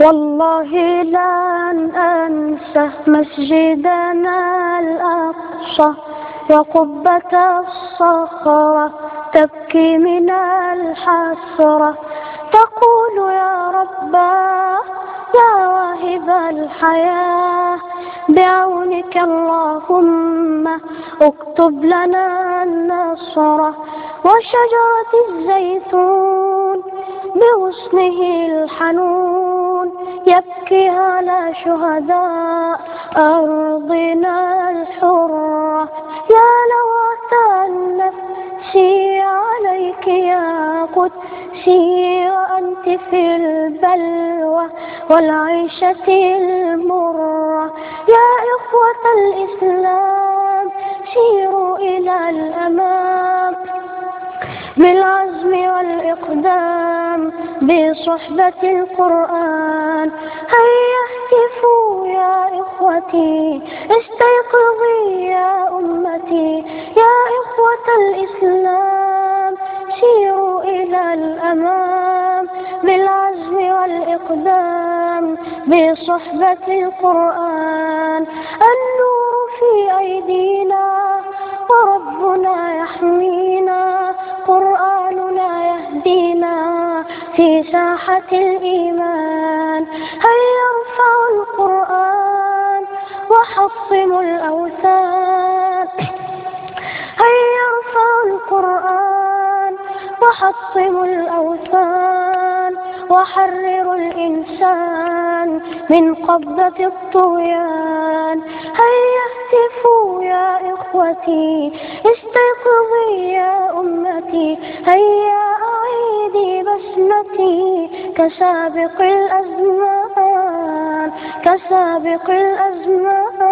والله لن أنسى مسجدنا الأقصى وقبة الصخرة تبكي من الحسرة. تقول يا رباه يا واهب الحياة بعونك اللهم اكتب لنا النصرة وشجرة الزيتون بغصنه الحنون. يبكي على شهداء أرضنا الحرة. يا لوعة النفس عليك يا قدسي وأنت في البلوى والعيشة المرة. يا إخوة الإسلام بالعزم والإقدام بصحبة القرآن. هيا اهتفوا يا إخوتي؟ استيقظي يا أمتي. يا إخوة الإسلام سيروا إلى الأمام. بالعزم والإقدام بصحبة القرآن. النور في أيدينا وربنا يحمينا. في ساحة الإيمان هيا ارفعوا القرآن وحطموا الأوثان؟ هيا ارفعوا القرآن وحطموا الأوثان؟ وحرروا الإنسان من قبضة الطغيان. هيا اهتفوا يا إخوتي استيقظي يا أمتي؟ هيا بسمتي كسابق الأزمان كسابق الأزمان.